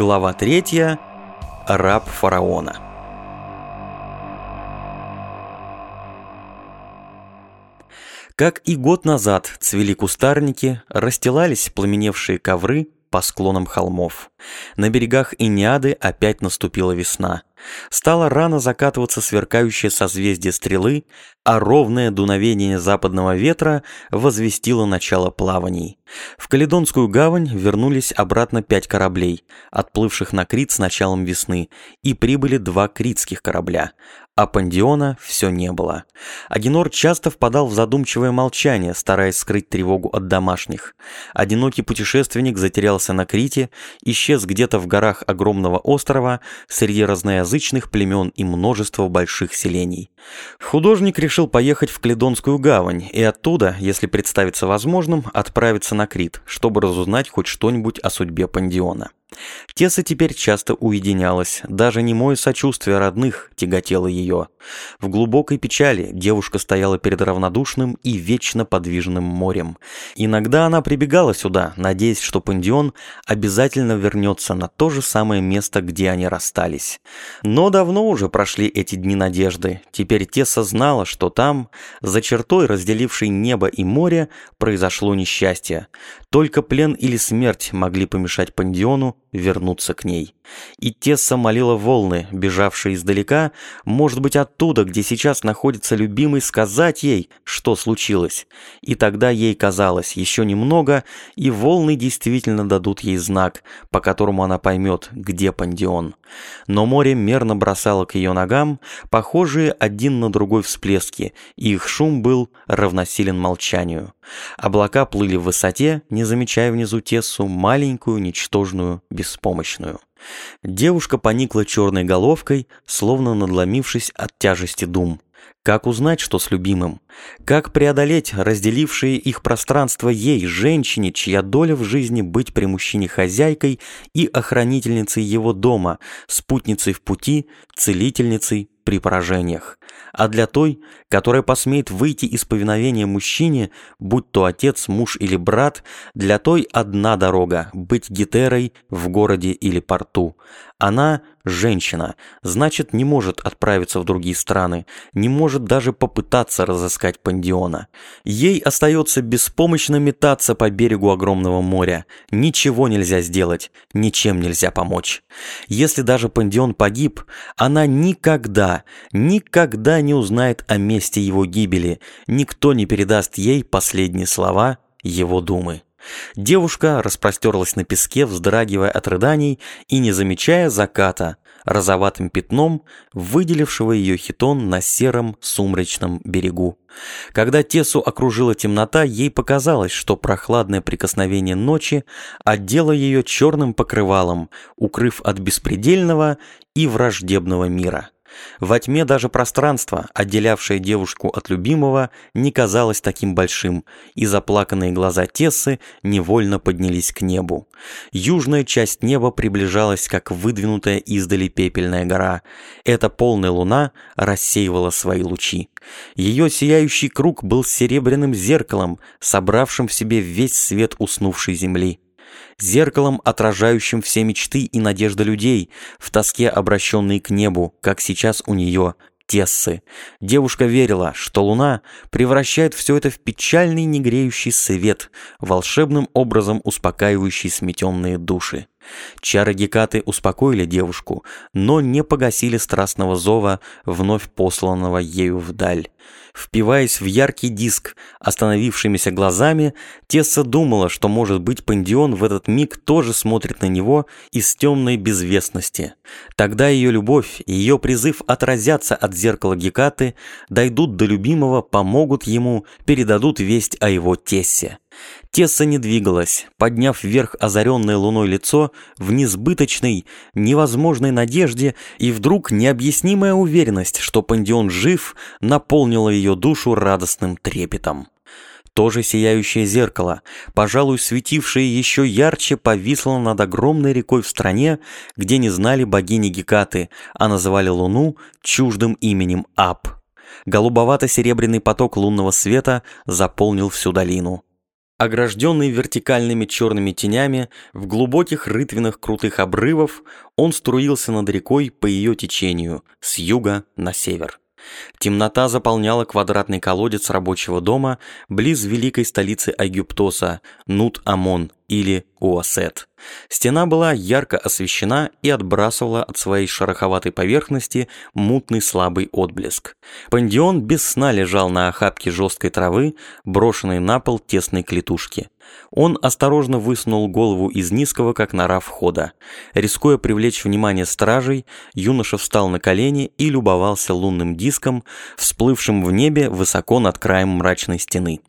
Глава 3. Раб фараона. Как и год назад цвели кустарники, расстилались пламеневшие ковры по склонам холмов. На берегах Иниады опять наступила весна. Стало рано закатываться сверкающее созвездие стрелы, а ровное дуновение западного ветра возвестило начало плаваний. В Каледонскую гавань вернулись обратно пять кораблей, отплывших на Крит с началом весны, и прибыли два критских корабля, а Пандиона все не было. Агенор часто впадал в задумчивое молчание, стараясь скрыть тревогу от домашних. Одинокий путешественник затерялся на Крите, исчез где-то в горах огромного острова среди разноязычных племен и множества больших селений. Художник решил поехать в Кледонскую гавань и оттуда, если представится возможным, отправиться на Крит, чтобы разузнать хоть что-нибудь о судьбе Пандиона. Теса теперь часто уединялась, даже немое сочувствие родных тяготело ее. В глубокой печали девушка стояла перед равнодушным и вечно подвижным морем. Иногда она прибегала сюда, надеясь, что Пандион обязательно вернется на то же самое место, где они расстались. Но давно уже прошли эти дни надежды. Теперь Теса знала, что там, за чертой, разделившей небо и море, произошло несчастье. Только плен или смерть могли помешать Пандиону вернуться к ней. И Тесса молила волны, бежавшие издалека, может быть оттуда, где сейчас находится любимый, сказать ей, что случилось. И тогда ей казалось, еще немного, и волны действительно дадут ей знак, по которому она поймет, где Пандион. Но море мерно бросало к ее ногам, похожие один на другой всплески, и их шум был равносилен молчанию. Облака плыли в высоте, не замечая внизу Тессу, маленькую, ничтожную, беспомощную. Девушка поникла черной головкой, словно надломившись от тяжести дум. Как узнать, что с любимым? Как преодолеть разделившие их пространство ей, женщине, чья доля в жизни быть при мужчине хозяйкой и охранительницей его дома, спутницей в пути, целительницей при поражениях, а для той, которая посмеет выйти из повиновения мужчине, будь то отец, муж или брат, для той одна дорога – быть гетерой в городе или порту. Она – женщина, значит не может отправиться в другие страны, не может даже попытаться разыскать Пандиона. Ей остается беспомощно метаться по берегу огромного моря. Ничего нельзя сделать, ничем нельзя помочь. Если даже Пандион погиб, она никогда, никогда не узнает о месте его гибели, никто не передаст ей последние слова его думы. Девушка распростерлась на песке, вздрагивая от рыданий и не замечая заката, розоватым пятном, выделившего ее хитон на сером сумрачном берегу. Когда Тесу окружила темнота, ей показалось, что прохладное прикосновение ночи отдело ее черным покрывалом, укрыв от беспредельного и враждебного мира. Во тьме даже пространство, отделявшее девушку от любимого, не казалось таким большим, и заплаканные глаза Тессы невольно поднялись к небу. Южная часть неба приближалась, как выдвинутая издали пепельная гора. Эта полная луна рассеивала свои лучи. Ее сияющий круг был серебряным зеркалом, собравшим в себе весь свет уснувшей земли зеркалом, отражающим все мечты и надежды людей, в тоске обращенные к небу, как сейчас у нее, Тессы. Девушка верила, что луна превращает все это в печальный негреющий свет, волшебным образом успокаивающий сметенные души. Чары Гекаты успокоили девушку, но не погасили страстного зова, вновь посланного ею вдаль. Впиваясь в яркий диск остановившимися глазами, Тесса думала, что, может быть, Пандион в этот миг тоже смотрит на него из темной безвестности. Тогда ее любовь ее призыв отразятся от зеркала Гекаты, дойдут до любимого, помогут ему, передадут весть о его Тессе. Тесса не двигалась, подняв вверх озаренное луной лицо в несбыточной, невозможной надежде, и вдруг необъяснимая уверенность, что Пандион жив, наполнила ее душу радостным трепетом. Тоже сияющее зеркало, пожалуй, светившее еще ярче, повисло над огромной рекой в стране, где не знали богини Гекаты, а называли Луну чуждым именем Ап. Голубовато-серебряный поток лунного света заполнил всю долину. Огражденный вертикальными черными тенями, в глубоких рытвинах крутых обрывов, он струился над рекой по ее течению, с юга на север. Темнота заполняла квадратный колодец рабочего дома близ великой столицы Айгюптоса, Нут-Амон или Уасет. Стена была ярко освещена и отбрасывала от своей шероховатой поверхности мутный слабый отблеск. Пандион без сна лежал на охапке жесткой травы, брошенной на пол тесной клетушки. Он осторожно высунул голову из низкого, как нора входа. Рискуя привлечь внимание стражей, юноша встал на колени и любовался лунным диском, всплывшим в небе высоко над краем мрачной стены.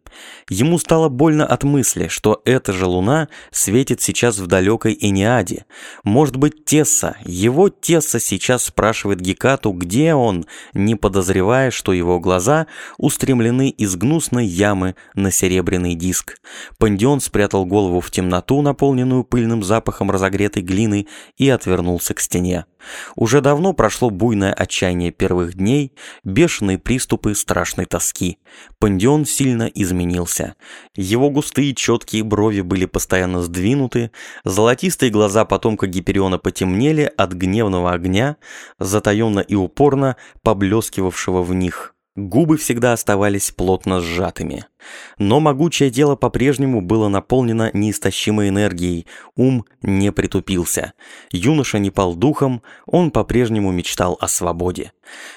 Ему стало больно от мысли, что эта же луна светит сейчас в далекой Эниаде. Может быть, Тесса, его Тесса сейчас спрашивает Гекату, где он, не подозревая, что его глаза устремлены из гнусной ямы на серебряный диск. Пандион спрятал голову в темноту, наполненную пыльным запахом разогретой глины, и отвернулся к стене. Уже давно прошло буйное отчаяние первых дней, бешеные приступы страшной тоски. Пандион сильно изменился. Его густые четкие брови были постоянно сдвинуты, золотистые глаза потомка Гипериона потемнели от гневного огня, затаенно и упорно поблескивавшего в них. Губы всегда оставались плотно сжатыми. Но могучее тело по-прежнему было наполнено неистощимой энергией, ум не притупился. Юноша не пал духом, он по-прежнему мечтал о свободе.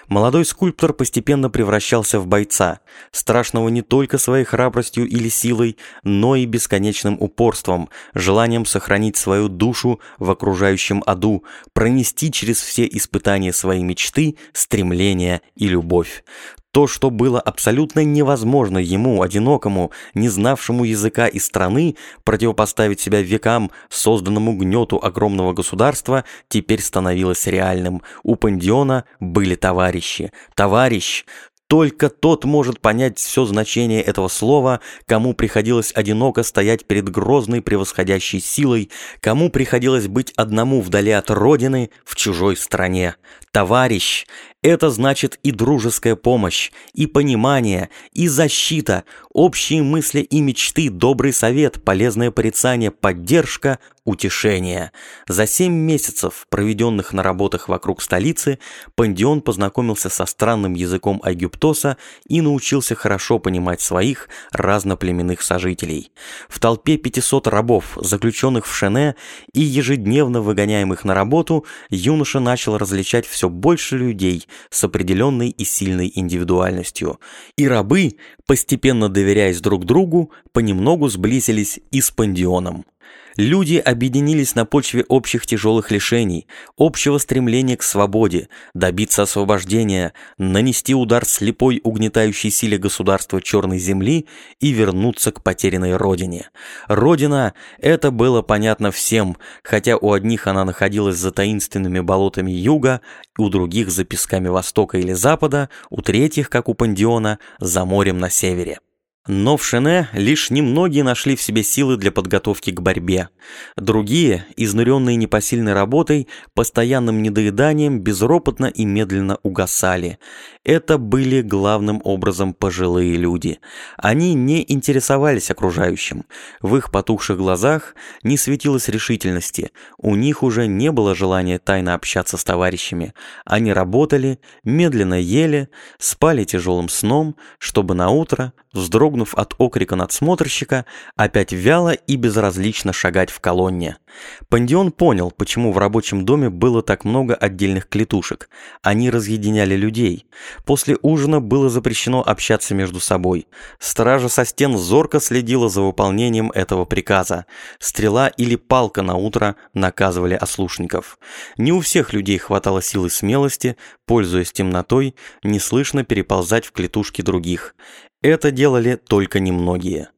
Молодой скульптор постепенно превращался в бойца, страшного не только своей храбростью или силой, но и бесконечным упорством, желанием сохранить свою душу в окружающем аду, пронести через все испытания своей мечты, стремления и любовь. То, что было абсолютно невозможно ему, одинокому, не знавшему языка и страны, противопоставить себя векам, созданному гнету огромного государства, теперь становилось реальным. У Пандиона были товарищи. Товарищ, только тот может понять все значение этого слова, кому приходилось одиноко стоять перед грозной превосходящей силой, кому приходилось быть одному вдали от родины в чужой стране. Товарищ – это значит и дружеская помощь, и понимание, и защита, общие мысли и мечты, добрый совет, полезное порицание, поддержка, утешение. За семь месяцев, проведенных на работах вокруг столицы, Пандион познакомился со странным языком Айгюптоса и научился хорошо понимать своих разноплеменных сожителей. В толпе 500 рабов, заключенных в Шене и ежедневно выгоняемых на работу, юноша начал различать все больше людей с определенной и сильной индивидуальностью. И рабы, постепенно доверяясь друг другу, понемногу сблизились и с Пандионом. Люди объединились на почве общих тяжелых лишений, общего стремления к свободе, добиться освобождения, нанести удар слепой угнетающей силе государства Черной Земли и вернуться к потерянной родине. Родина – это было понятно всем, хотя у одних она находилась за таинственными болотами юга, у других за песками востока или запада, у третьих, как у Пандиона, за морем на севере. Но в Шене лишь немногие нашли в себе силы для подготовки к борьбе. Другие, изнуренные непосильной работой, постоянным недоеданием, безропотно и медленно угасали. Это были главным образом пожилые люди. Они не интересовались окружающим. В их потухших глазах не светилось решительности. У них уже не было желания тайно общаться с товарищами. Они работали, медленно ели, спали тяжелым сном, чтобы на утро вздрогнув от окрика надсмотрщика, опять вяло и безразлично шагать в колонне. Пандион понял, почему в рабочем доме было так много отдельных клетушек. Они разъединяли людей. После ужина было запрещено общаться между собой. Стража со стен зорко следила за выполнением этого приказа. Стрела или палка на утро наказывали ослушников. Не у всех людей хватало силы смелости, пользуясь темнотой, неслышно переползать в клетушки других. Это делали только немногие.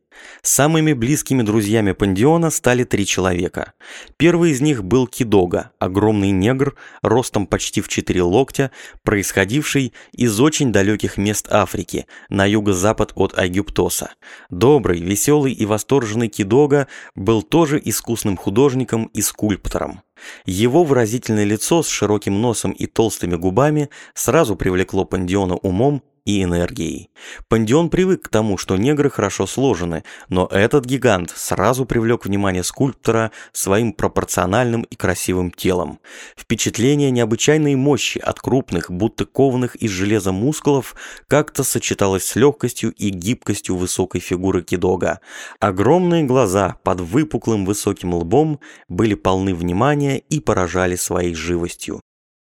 Самыми близкими друзьями Пандиона стали три человека. Первый из них был Кидога, огромный негр, ростом почти в четыре локтя, происходивший из очень далеких мест Африки, на юго-запад от Айгюптоса. Добрый, веселый и восторженный Кидога был тоже искусным художником и скульптором. Его выразительное лицо с широким носом и толстыми губами сразу привлекло Пандиона умом и энергией. Пандион привык к тому, что негры хорошо сложены, но этот гигант сразу привлек внимание скульптора своим пропорциональным и красивым телом. Впечатление необычайной мощи от крупных, будто кованых из железа мускулов, как-то сочеталось с легкостью и гибкостью высокой фигуры Кидога. Огромные глаза под выпуклым высоким лбом были полны внимания и поражали своей живостью.